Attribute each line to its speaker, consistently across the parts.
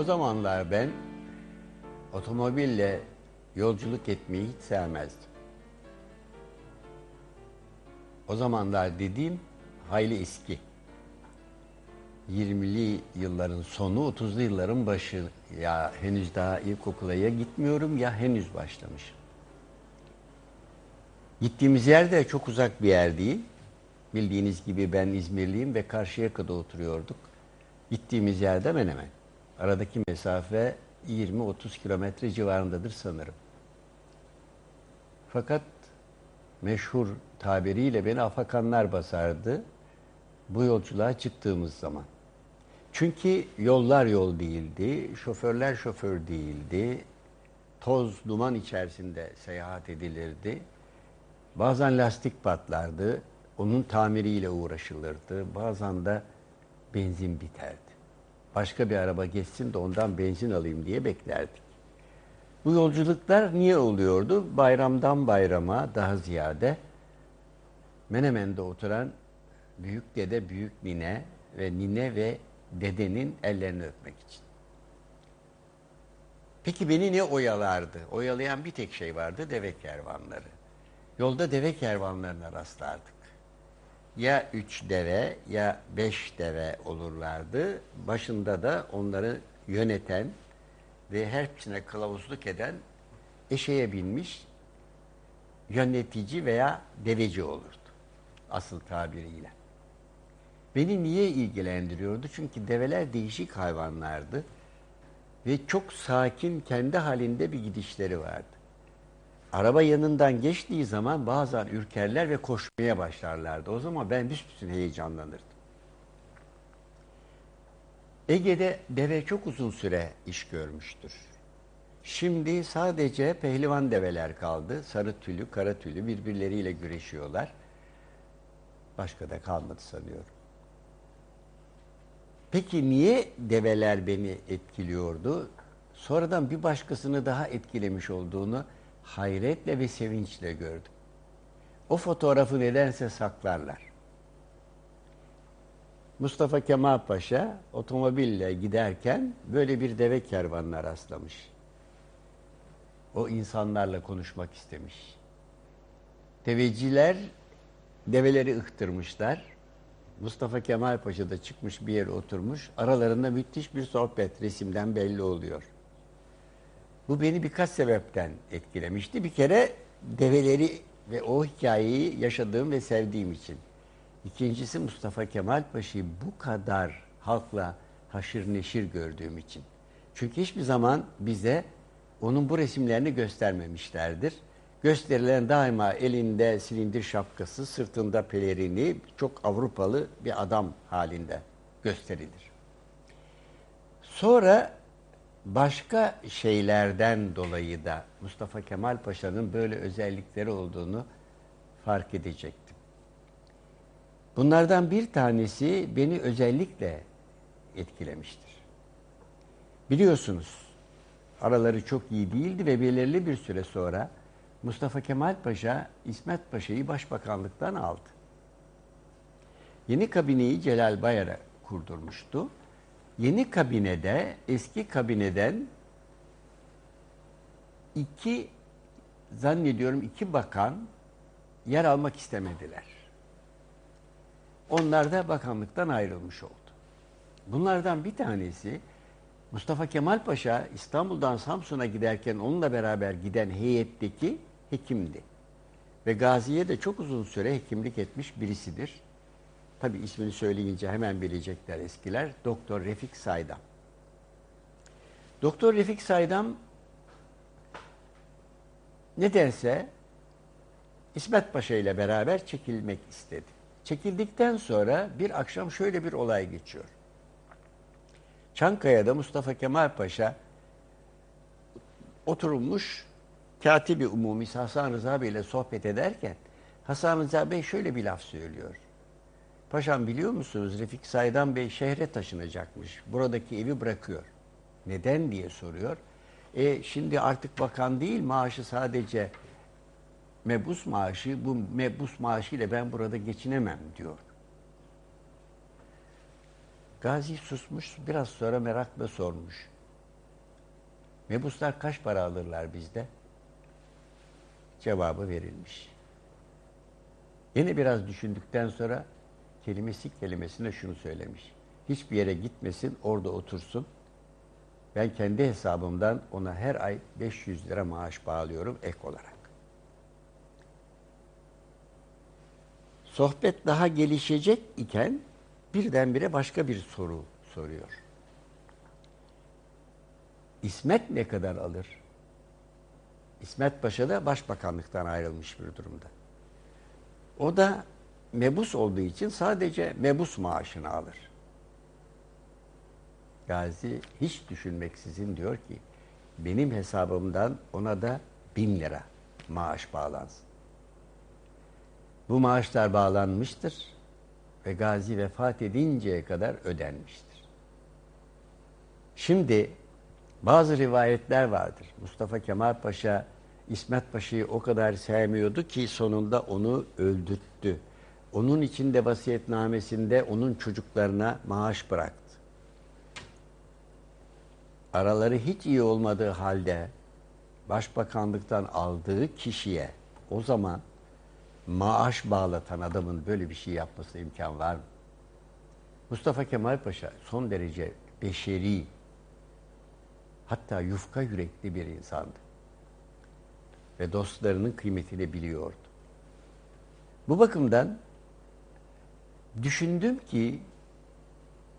Speaker 1: O zamanlar ben otomobille yolculuk etmeyi hiç sevmezdim. O zamanlar dediğim hayli eski. 20'li yılların sonu, 30'lu yılların başı. Ya henüz daha ilkokula ya gitmiyorum ya henüz başlamışım. Gittiğimiz yer de çok uzak bir yer değil. Bildiğiniz gibi ben İzmirliyim ve Karşıyaka'da oturuyorduk. Gittiğimiz yerde Menemen. Aradaki mesafe 20-30 kilometre civarındadır sanırım. Fakat meşhur tabiriyle beni afakanlar basardı bu yolculuğa çıktığımız zaman. Çünkü yollar yol değildi, şoförler şoför değildi, toz, duman içerisinde seyahat edilirdi. Bazen lastik patlardı, onun tamiriyle uğraşılırdı. Bazen de benzin biterdi. Başka bir araba geçsin de ondan benzin alayım diye beklerdik. Bu yolculuklar niye oluyordu? Bayramdan bayrama daha ziyade Menemen'de oturan büyük dede, büyük nine ve nine ve dedenin ellerini öpmek için. Peki beni ne oyalardı? Oyalayan bir tek şey vardı, deve kervanları. Yolda deve kervanlarına rastlardık. Ya üç deve ya beş deve olurlardı. Başında da onları yöneten ve hepsine kılavuzluk eden eşeğe binmiş yönetici veya deveci olurdu. Asıl tabiriyle. Beni niye ilgilendiriyordu? Çünkü develer değişik hayvanlardı ve çok sakin kendi halinde bir gidişleri vardı. Araba yanından geçtiği zaman bazen ürkerler ve koşmaya başlarlardı. O zaman ben büsbütün heyecanlanırdım. Ege'de deve çok uzun süre iş görmüştür. Şimdi sadece pehlivan develer kaldı. Sarı tülü, kara tülü birbirleriyle güreşiyorlar. Başka da kalmadı sanıyorum. Peki niye develer beni etkiliyordu? Sonradan bir başkasını daha etkilemiş olduğunu hayretle ve sevinçle gördüm. O fotoğrafı nedense saklarlar. Mustafa Kemal Paşa otomobille giderken böyle bir deve kervanına rastlamış. O insanlarla konuşmak istemiş. Deveciler develeri ıhtırmışlar. Mustafa Kemal Paşa da çıkmış bir yere oturmuş. Aralarında müthiş bir sohbet resimden belli oluyor. Bu beni birkaç sebepten etkilemişti. Bir kere develeri ve o hikayeyi yaşadığım ve sevdiğim için. İkincisi Mustafa Kemal Paşa'yı bu kadar halkla haşır neşir gördüğüm için. Çünkü hiçbir zaman bize onun bu resimlerini göstermemişlerdir. Gösterilen daima elinde silindir şapkası, sırtında pelerini, çok Avrupalı bir adam halinde gösterilir. Sonra başka şeylerden dolayı da Mustafa Kemal Paşa'nın böyle özellikleri olduğunu fark edecektim. Bunlardan bir tanesi beni özellikle etkilemiştir. Biliyorsunuz araları çok iyi değildi ve belirli bir süre sonra Mustafa Kemal Paşa İsmet Paşa'yı başbakanlıktan aldı. Yeni kabineyi Celal Bayar'a kurdurmuştu. Yeni kabinede eski kabineden iki zannediyorum iki bakan yer almak istemediler. Onlar da bakanlıktan ayrılmış oldu. Bunlardan bir tanesi Mustafa Kemal Paşa İstanbul'dan Samsun'a giderken onunla beraber giden heyetteki hekimdi. Ve Gazi'ye de çok uzun süre hekimlik etmiş birisidir. Tabi ismini söyleyince hemen bilecekler eskiler. Doktor Refik Saydam. Doktor Refik Saydam nedense İsmet Paşa ile beraber çekilmek istedi. Çekildikten sonra bir akşam şöyle bir olay geçiyor. Çankaya'da Mustafa Kemal Paşa oturulmuş Katibi Umumi Hasan Rıza Bey ile sohbet ederken Hasan Rıza Bey şöyle bir laf söylüyor. Paşam biliyor musunuz Refik Saydan Bey şehre taşınacakmış. Buradaki evi bırakıyor. Neden diye soruyor. E şimdi artık bakan değil maaşı sadece mebus maaşı. Bu mebus maaşıyla ben burada geçinemem diyor. Gazi susmuş biraz sonra merakla sormuş. Mebuslar kaç para alırlar bizde? Cevabı verilmiş. Yine biraz düşündükten sonra kelimesi kelimesine şunu söylemiş. Hiçbir yere gitmesin, orada otursun. Ben kendi hesabımdan ona her ay 500 lira maaş bağlıyorum ek olarak. Sohbet daha gelişecek iken birdenbire başka bir soru soruyor. İsmet ne kadar alır? İsmet Paşa da başbakanlıktan ayrılmış bir durumda. O da mebus olduğu için sadece mebus maaşını alır. Gazi hiç düşünmeksizin diyor ki benim hesabımdan ona da bin lira maaş bağlansın. Bu maaşlar bağlanmıştır ve Gazi vefat edinceye kadar ödenmiştir. Şimdi bazı rivayetler vardır. Mustafa Kemal Paşa İsmet Paşa'yı o kadar sevmiyordu ki sonunda onu öldürttü. Onun için de vasiyetnamesinde onun çocuklarına maaş bıraktı. Araları hiç iyi olmadığı halde başbakanlıktan aldığı kişiye o zaman maaş bağlatan adamın böyle bir şey yapmasına imkan var mı? Mustafa Kemal Paşa son derece beşeri, hatta yufka yürekli bir insandı. Ve dostlarının kıymetini biliyordu. Bu bakımdan düşündüm ki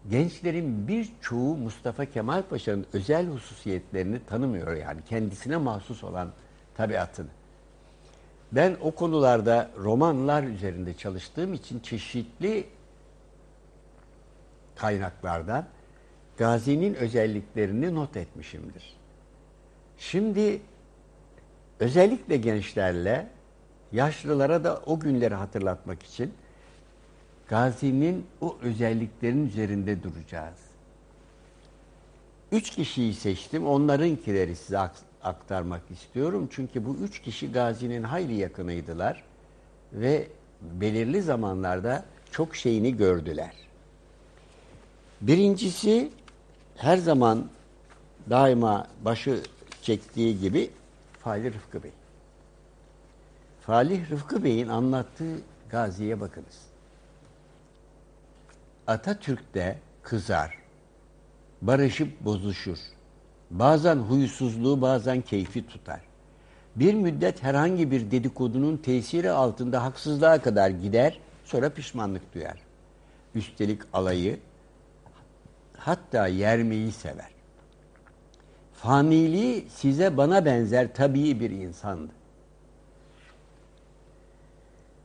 Speaker 1: gençlerin birçoğu Mustafa Kemal Paşa'nın özel hususiyetlerini tanımıyor yani kendisine mahsus olan tabiatını. Ben o konularda romanlar üzerinde çalıştığım için çeşitli kaynaklardan Gazi'nin özelliklerini not etmişimdir. Şimdi özellikle gençlerle yaşlılara da o günleri hatırlatmak için Gazi'nin o özelliklerin üzerinde duracağız. Üç kişiyi seçtim. Onlarınkileri size aktarmak istiyorum. Çünkü bu üç kişi Gazi'nin hayli yakınıydılar ve belirli zamanlarda çok şeyini gördüler. Birincisi her zaman daima başı çektiği gibi Falih Rıfkı Bey. Falih Rıfkı Bey'in anlattığı Gazi'ye bakınız. Atatürk'te kızar, barışıp bozuşur. Bazen huysuzluğu bazen keyfi tutar. Bir müddet herhangi bir dedikodunun tesiri altında haksızlığa kadar gider, sonra pişmanlık duyar. Üstelik alayı, hatta yermeyi sever. Faniliği size bana benzer tabii bir insandı.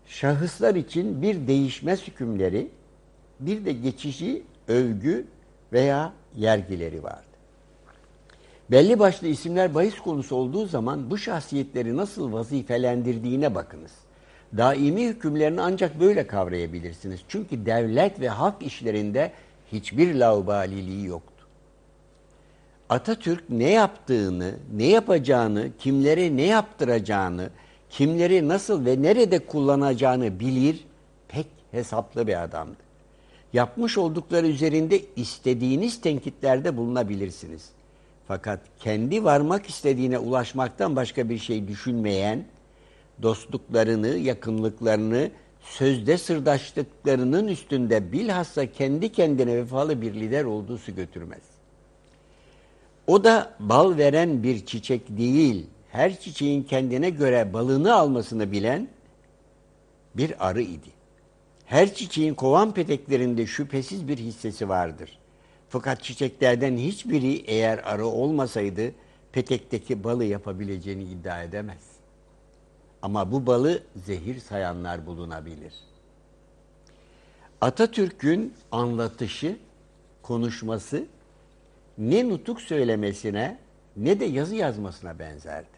Speaker 1: Şahıslar için bir değişmez hükümleri, bir de geçici övgü veya yergileri vardı. Belli başlı isimler bahis konusu olduğu zaman bu şahsiyetleri nasıl vazifelendirdiğine bakınız. Daimi hükümlerini ancak böyle kavrayabilirsiniz. Çünkü devlet ve halk işlerinde hiçbir laubaliliği yoktu. Atatürk ne yaptığını, ne yapacağını, kimlere ne yaptıracağını, kimleri nasıl ve nerede kullanacağını bilir, pek hesaplı bir adamdı. Yapmış oldukları üzerinde istediğiniz tenkitlerde bulunabilirsiniz. Fakat kendi varmak istediğine ulaşmaktan başka bir şey düşünmeyen, dostluklarını, yakınlıklarını, sözde sırdaşlıklarının üstünde bilhassa kendi kendine vefalı bir lider olduğu su götürmez. O da bal veren bir çiçek değil, her çiçeğin kendine göre balını almasını bilen bir arı idi. Her çiçeğin kovan peteklerinde şüphesiz bir hissesi vardır. Fakat çiçeklerden hiçbiri eğer arı olmasaydı petekteki balı yapabileceğini iddia edemez. Ama bu balı zehir sayanlar bulunabilir. Atatürk'ün anlatışı, konuşması ne nutuk söylemesine ne de yazı yazmasına benzerdi.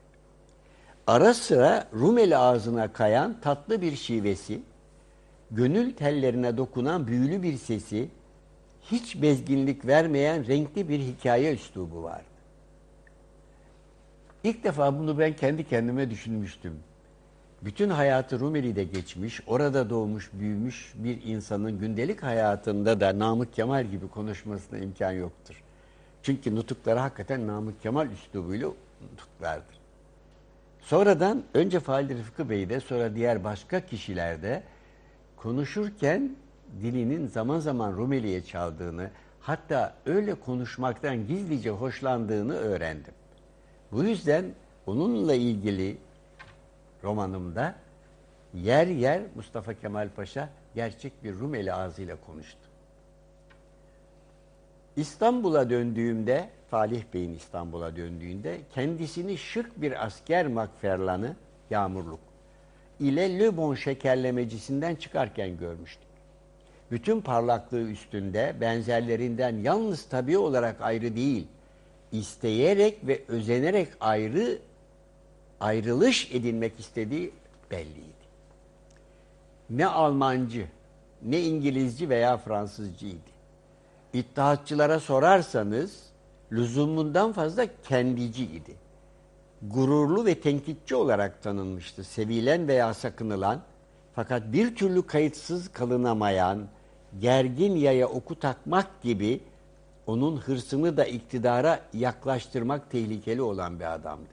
Speaker 1: Ara sıra Rumeli ağzına kayan tatlı bir şivesi, gönül tellerine dokunan büyülü bir sesi, hiç bezginlik vermeyen renkli bir hikaye üslubu vardı. İlk defa bunu ben kendi kendime düşünmüştüm. Bütün hayatı Rumeli'de geçmiş, orada doğmuş, büyümüş bir insanın gündelik hayatında da Namık Kemal gibi konuşmasına imkan yoktur. Çünkü nutukları hakikaten Namık Kemal üslubuyla nutuklardır. Sonradan önce Fahri Rıfkı Bey'de sonra diğer başka kişilerde konuşurken dilinin zaman zaman Rumeli'ye çaldığını hatta öyle konuşmaktan gizlice hoşlandığını öğrendim. Bu yüzden onunla ilgili romanımda yer yer Mustafa Kemal Paşa gerçek bir Rumeli ağzıyla konuştu. İstanbul'a döndüğümde, Falih Bey'in İstanbul'a döndüğünde kendisini şık bir asker makferlanı, yağmurluk, ile Le şekerlemecisinden çıkarken görmüştüm. Bütün parlaklığı üstünde benzerlerinden yalnız tabi olarak ayrı değil, isteyerek ve özenerek ayrı ayrılış edinmek istediği belliydi. Ne Almancı, ne İngilizci veya Fransızcıydı. İttihatçılara sorarsanız lüzumundan fazla kendiciydi. Gururlu ve tenkitçi olarak tanınmıştı. Sevilen veya sakınılan fakat bir türlü kayıtsız kalınamayan, gergin yaya oku takmak gibi onun hırsını da iktidara yaklaştırmak tehlikeli olan bir adamdı.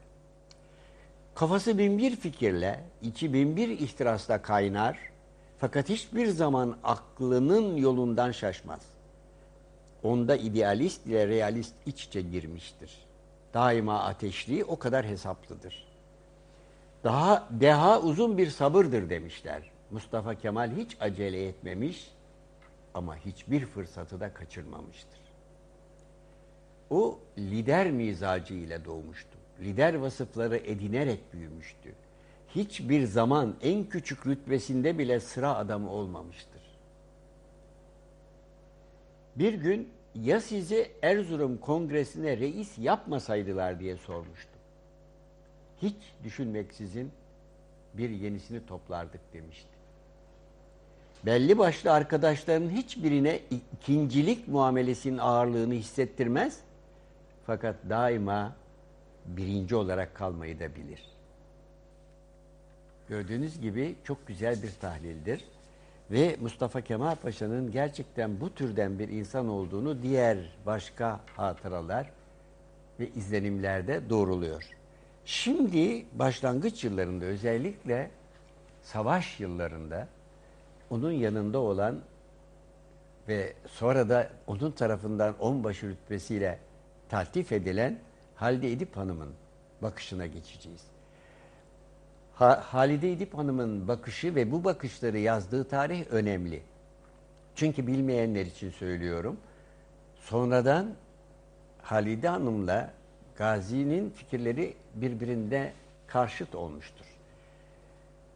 Speaker 1: Kafası binbir fikirle, içi binbir ihtirasla kaynar fakat hiçbir zaman aklının yolundan şaşmaz. Onda idealist ile realist iç içe girmiştir. Daima ateşli, o kadar hesaplıdır. Daha deha uzun bir sabırdır demişler. Mustafa Kemal hiç acele etmemiş ama hiçbir fırsatı da kaçırmamıştır. O lider mizacı ile doğmuştu. Lider vasıfları edinerek büyümüştü. Hiçbir zaman en küçük rütbesinde bile sıra adamı olmamıştır. Bir gün ya sizi Erzurum Kongresi'ne reis yapmasaydılar diye sormuştum. Hiç düşünmeksizin bir yenisini toplardık demişti. Belli başlı arkadaşların hiçbirine ikincilik muamelesinin ağırlığını hissettirmez fakat daima birinci olarak kalmayı da bilir. Gördüğünüz gibi çok güzel bir tahlildir. Ve Mustafa Kemal Paşa'nın gerçekten bu türden bir insan olduğunu diğer başka hatıralar ve izlenimlerde doğruluyor. Şimdi başlangıç yıllarında özellikle savaş yıllarında onun yanında olan ve sonra da onun tarafından onbaşı rütbesiyle taltif edilen Halide Edip Hanım'ın bakışına geçeceğiz. Halide Edip Hanım'ın bakışı ve bu bakışları yazdığı tarih önemli. Çünkü bilmeyenler için söylüyorum. Sonradan Halide Hanım'la Gazi'nin fikirleri birbirinde karşıt olmuştur.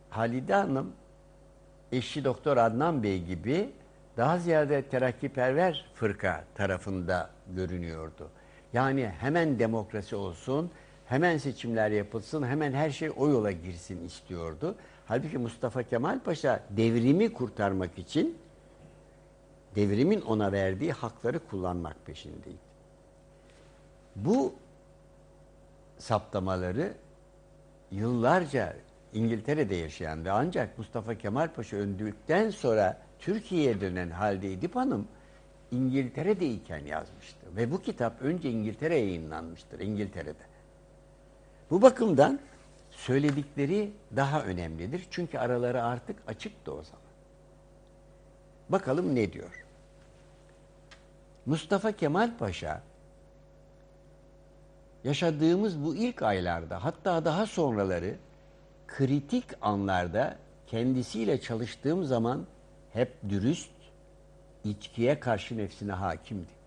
Speaker 1: Halide Hanım eşi Doktor Adnan Bey gibi daha ziyade terakkiperver fırka tarafında görünüyordu. Yani hemen demokrasi olsun, hemen seçimler yapılsın, hemen her şey o yola girsin istiyordu. Halbuki Mustafa Kemal Paşa devrimi kurtarmak için devrimin ona verdiği hakları kullanmak peşindeydi. Bu saptamaları yıllarca İngiltere'de yaşayan ve ancak Mustafa Kemal Paşa öldükten sonra Türkiye'ye dönen Halide Edip Hanım İngiltere'deyken yazmıştı. Ve bu kitap önce İngiltere'ye yayınlanmıştır, İngiltere'de. Bu bakımdan söyledikleri daha önemlidir. Çünkü araları artık açıktı o zaman. Bakalım ne diyor? Mustafa Kemal Paşa yaşadığımız bu ilk aylarda hatta daha sonraları kritik anlarda kendisiyle çalıştığım zaman hep dürüst, içkiye karşı nefsine hakimdi.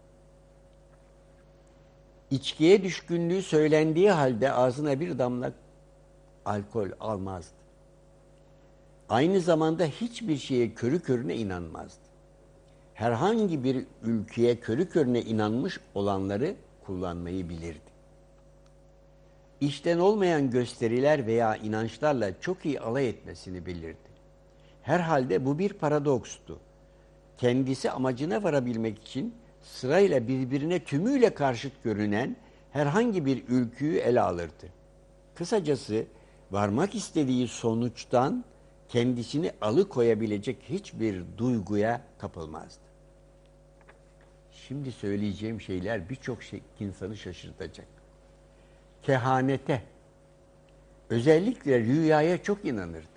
Speaker 1: İçkiye düşkünlüğü söylendiği halde ağzına bir damla alkol almazdı. Aynı zamanda hiçbir şeye körü körüne inanmazdı. Herhangi bir ülkeye körü körüne inanmış olanları kullanmayı bilirdi. İşten olmayan gösteriler veya inançlarla çok iyi alay etmesini bilirdi. Herhalde bu bir paradokstu. Kendisi amacına varabilmek için sırayla birbirine tümüyle karşıt görünen herhangi bir ülküyü ele alırdı. Kısacası varmak istediği sonuçtan kendisini alıkoyabilecek hiçbir duyguya kapılmazdı. şimdi söyleyeceğim şeyler birçok şey, insanı şaşırtacak. Kehanete, özellikle rüyaya çok inanırdı.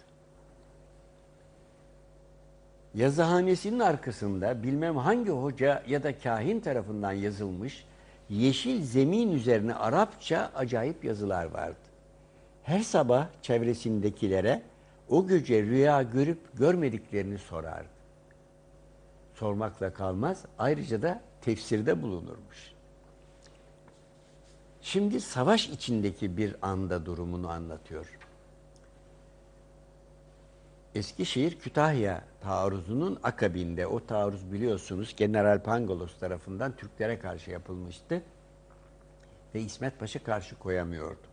Speaker 1: Yazıhanesinin arkasında bilmem hangi hoca ya da kahin tarafından yazılmış yeşil zemin üzerine Arapça acayip yazılar vardı. Her sabah çevresindekilere o gece rüya görüp görmediklerini sorardı. Sormakla kalmaz, ayrıca da tefsirde bulunurmuş. Şimdi savaş içindeki bir anda durumunu anlatıyor. Eskişehir Kütahya taarruzunun akabinde o taarruz biliyorsunuz General Pangalos tarafından Türklere karşı yapılmıştı ve İsmet Paşa karşı koyamıyordu.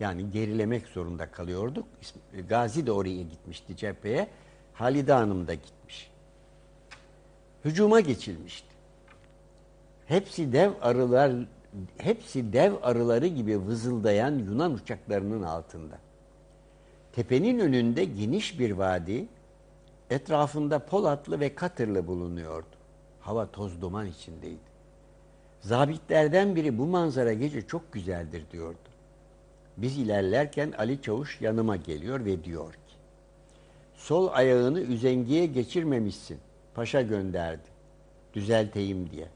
Speaker 1: Yani gerilemek zorunda kalıyorduk. Gazi de oraya gitmişti cepheye. Halide Hanım da gitmiş. Hücuma geçilmişti. Hepsi dev arılar hepsi dev arıları gibi vızıldayan Yunan uçaklarının altında. Tepenin önünde geniş bir vadi, etrafında Polatlı ve Katırlı bulunuyordu. Hava toz duman içindeydi. Zabitlerden biri bu manzara gece çok güzeldir diyordu. Biz ilerlerken Ali Çavuş yanıma geliyor ve diyor ki, sol ayağını üzengiye geçirmemişsin, paşa gönderdi, düzelteyim diye.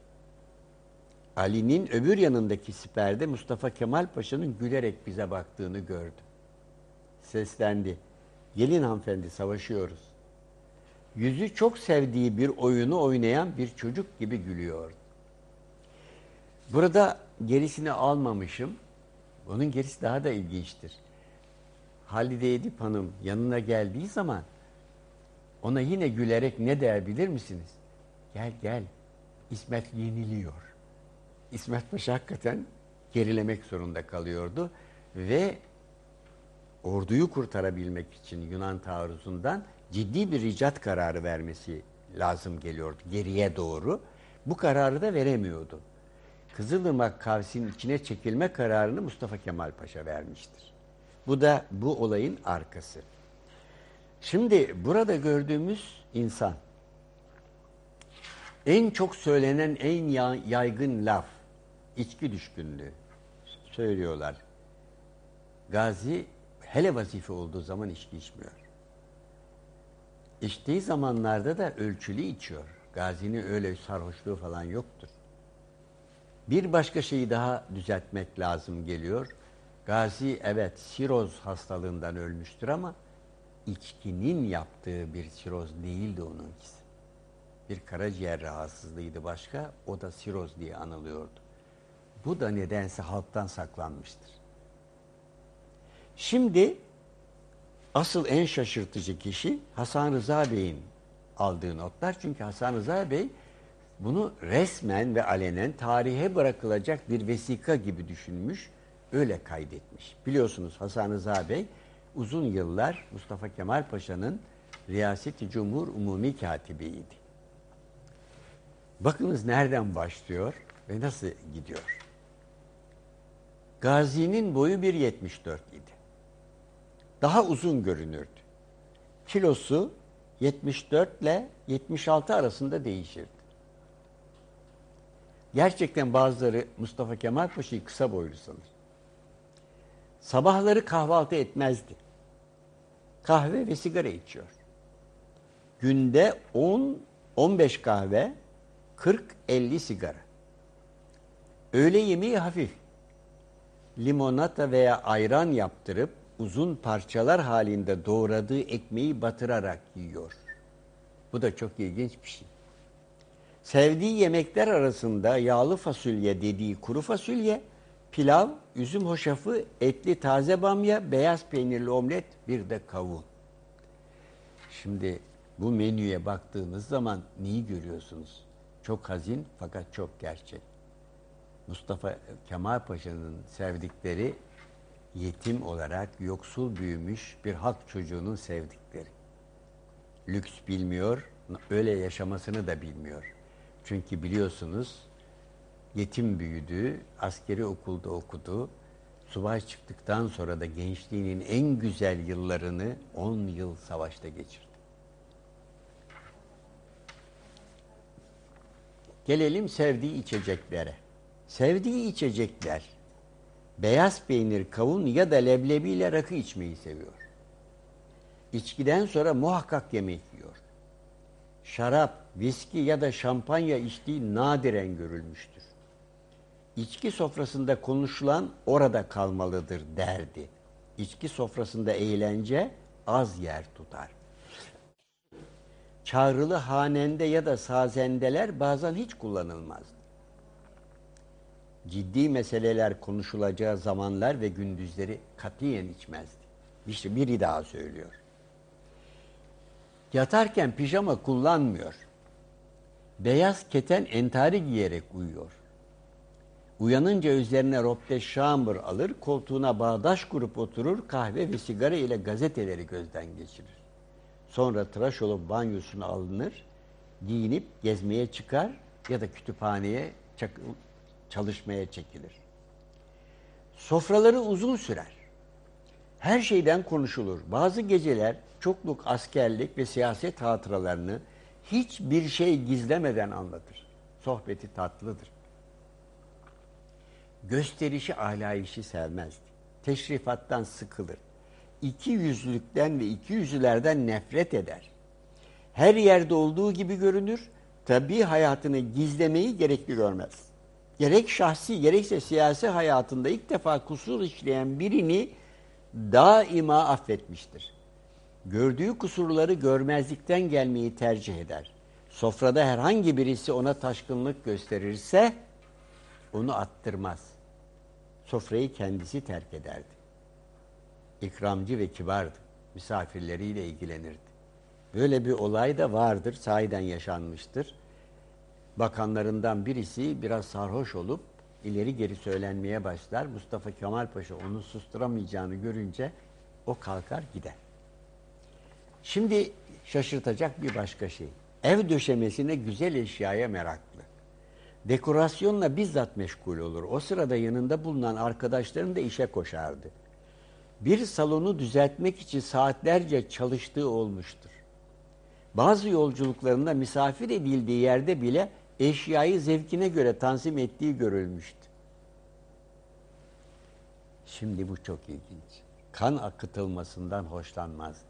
Speaker 1: Ali'nin öbür yanındaki siperde Mustafa Kemal Paşa'nın gülerek bize baktığını gördüm seslendi. Gelin hanımefendi savaşıyoruz. Yüzü çok sevdiği bir oyunu oynayan bir çocuk gibi gülüyordu. Burada gerisini almamışım. Onun gerisi daha da ilginçtir. Halide Edip Hanım yanına geldiği zaman ona yine gülerek ne der bilir misiniz? Gel gel İsmet yeniliyor. İsmet Paşa hakikaten gerilemek zorunda kalıyordu ve orduyu kurtarabilmek için Yunan taarruzundan ciddi bir ricat kararı vermesi lazım geliyordu geriye doğru. Bu kararı da veremiyordu. Kızılırmak Kavsi'nin içine çekilme kararını Mustafa Kemal Paşa vermiştir. Bu da bu olayın arkası. Şimdi burada gördüğümüz insan en çok söylenen en yaygın laf içki düşkünlüğü söylüyorlar. Gazi hele vazife olduğu zaman içki içmiyor. İçtiği zamanlarda da ölçülü içiyor. Gazi'nin öyle sarhoşluğu falan yoktur. Bir başka şeyi daha düzeltmek lazım geliyor. Gazi evet siroz hastalığından ölmüştür ama içkinin yaptığı bir siroz değildi onunkisi. Bir karaciğer rahatsızlığıydı başka, o da siroz diye anılıyordu. Bu da nedense halktan saklanmıştır. Şimdi asıl en şaşırtıcı kişi Hasan Rıza Bey'in aldığı notlar. Çünkü Hasan Rıza Bey bunu resmen ve alenen tarihe bırakılacak bir vesika gibi düşünmüş, öyle kaydetmiş. Biliyorsunuz Hasan Rıza Bey uzun yıllar Mustafa Kemal Paşa'nın Riyaseti Cumhur Umumi Katibiydi. Bakınız nereden başlıyor ve nasıl gidiyor. Gazi'nin boyu 1.74 idi daha uzun görünürdü. Kilosu 74 ile 76 arasında değişirdi. Gerçekten bazıları Mustafa Kemal Paşa'yı kısa boylu sanır. Sabahları kahvaltı etmezdi. Kahve ve sigara içiyor. Günde 10-15 kahve, 40-50 sigara. Öğle yemeği hafif. Limonata veya ayran yaptırıp uzun parçalar halinde doğradığı ekmeği batırarak yiyor. Bu da çok ilginç bir şey. Sevdiği yemekler arasında yağlı fasulye dediği kuru fasulye, pilav, üzüm hoşafı, etli taze bamya, beyaz peynirli omlet, bir de kavun. Şimdi bu menüye baktığınız zaman neyi görüyorsunuz? Çok hazin fakat çok gerçek. Mustafa Kemal Paşa'nın sevdikleri yetim olarak yoksul büyümüş bir halk çocuğunun sevdikleri. Lüks bilmiyor, öyle yaşamasını da bilmiyor. Çünkü biliyorsunuz yetim büyüdü, askeri okulda okudu. Subay çıktıktan sonra da gençliğinin en güzel yıllarını 10 yıl savaşta geçirdi. Gelelim sevdiği içeceklere. Sevdiği içecekler beyaz peynir, kavun ya da leblebiyle rakı içmeyi seviyor. İçkiden sonra muhakkak yemek yiyor. Şarap, viski ya da şampanya içtiği nadiren görülmüştür. İçki sofrasında konuşulan orada kalmalıdır derdi. İçki sofrasında eğlence az yer tutar. Çağrılı hanende ya da sazendeler bazen hiç kullanılmazdı. Ciddi meseleler konuşulacağı zamanlar ve gündüzleri katiyen içmezdi. İşte biri daha söylüyor. Yatarken pijama kullanmıyor. Beyaz keten entari giyerek uyuyor. Uyanınca üzerine ropte şambır alır, koltuğuna bağdaş kurup oturur, kahve ve sigara ile gazeteleri gözden geçirir. Sonra tıraş olup banyosunu alınır, giyinip gezmeye çıkar ya da kütüphaneye çalışmaya çekilir. Sofraları uzun sürer. Her şeyden konuşulur. Bazı geceler çokluk askerlik ve siyaset hatıralarını hiçbir şey gizlemeden anlatır. Sohbeti tatlıdır. Gösterişi ahlayişi sevmezdi. Teşrifattan sıkılır. İki yüzlükten ve iki yüzlülerden nefret eder. Her yerde olduğu gibi görünür, tabi hayatını gizlemeyi gerekli görmez. Gerek şahsi gerekse siyasi hayatında ilk defa kusur işleyen birini daima affetmiştir. Gördüğü kusurları görmezlikten gelmeyi tercih eder. Sofrada herhangi birisi ona taşkınlık gösterirse onu attırmaz. Sofrayı kendisi terk ederdi. İkramcı ve kibardı. Misafirleriyle ilgilenirdi. Böyle bir olay da vardır, sahiden yaşanmıştır. Bakanlarından birisi biraz sarhoş olup ileri geri söylenmeye başlar. Mustafa Kemal Paşa onu susturamayacağını görünce o kalkar gider. Şimdi şaşırtacak bir başka şey. Ev döşemesine güzel eşyaya meraklı. Dekorasyonla bizzat meşgul olur. O sırada yanında bulunan arkadaşlarım da işe koşardı. Bir salonu düzeltmek için saatlerce çalıştığı olmuştur. Bazı yolculuklarında misafir edildiği yerde bile eşyayı zevkine göre tanzim ettiği görülmüştü. Şimdi bu çok ilginç. Kan akıtılmasından hoşlanmazdı.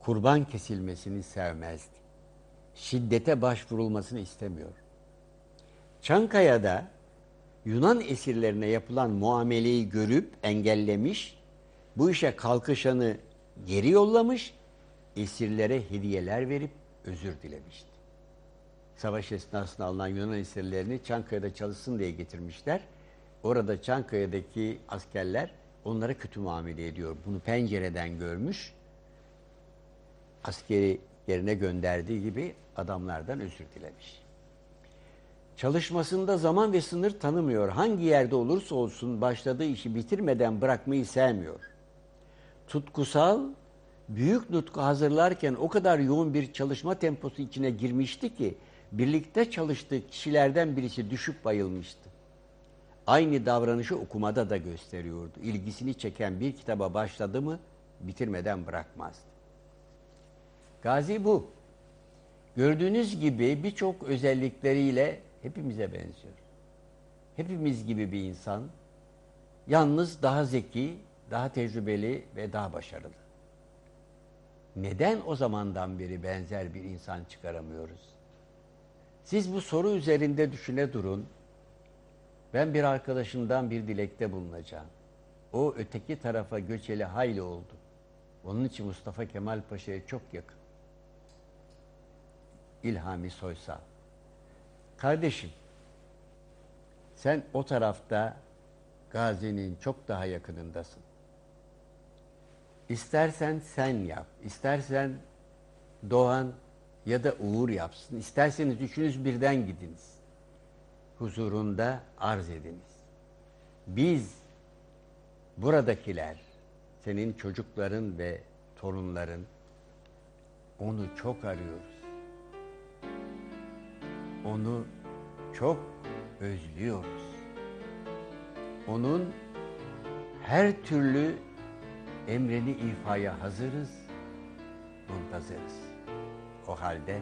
Speaker 1: Kurban kesilmesini sevmezdi. Şiddete başvurulmasını istemiyor. Çankaya'da Yunan esirlerine yapılan muameleyi görüp engellemiş, bu işe kalkışanı geri yollamış, esirlere hediyeler verip özür dilemişti. Savaş esnasında alınan Yunan esirlerini Çankaya'da çalışsın diye getirmişler. Orada Çankaya'daki askerler onlara kötü muamele ediyor. Bunu pencereden görmüş. Askeri yerine gönderdiği gibi adamlardan özür dilemiş. Çalışmasında zaman ve sınır tanımıyor. Hangi yerde olursa olsun başladığı işi bitirmeden bırakmayı sevmiyor. Tutkusal, büyük nutku hazırlarken o kadar yoğun bir çalışma temposu içine girmişti ki birlikte çalıştığı kişilerden birisi düşüp bayılmıştı. Aynı davranışı okumada da gösteriyordu. İlgisini çeken bir kitaba başladı mı bitirmeden bırakmazdı. Gazi bu. Gördüğünüz gibi birçok özellikleriyle hepimize benziyor. Hepimiz gibi bir insan. Yalnız daha zeki, daha tecrübeli ve daha başarılı. Neden o zamandan beri benzer bir insan çıkaramıyoruz? Siz bu soru üzerinde düşüne durun. Ben bir arkadaşımdan bir dilekte bulunacağım. O öteki tarafa göçeli hayli oldu. Onun için Mustafa Kemal Paşa'ya çok yakın. İlhami Soysal. Kardeşim, sen o tarafta Gazi'nin çok daha yakınındasın. İstersen sen yap, istersen Doğan ya da Uğur yapsın. İsterseniz üçünüz birden gidiniz. Huzurunda arz ediniz. Biz buradakiler, senin çocukların ve torunların onu çok arıyoruz. Onu çok özlüyoruz. Onun her türlü emrini ifaya hazırız, muntazırız. O halde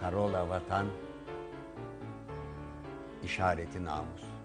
Speaker 1: Parola vatan, işareti namus.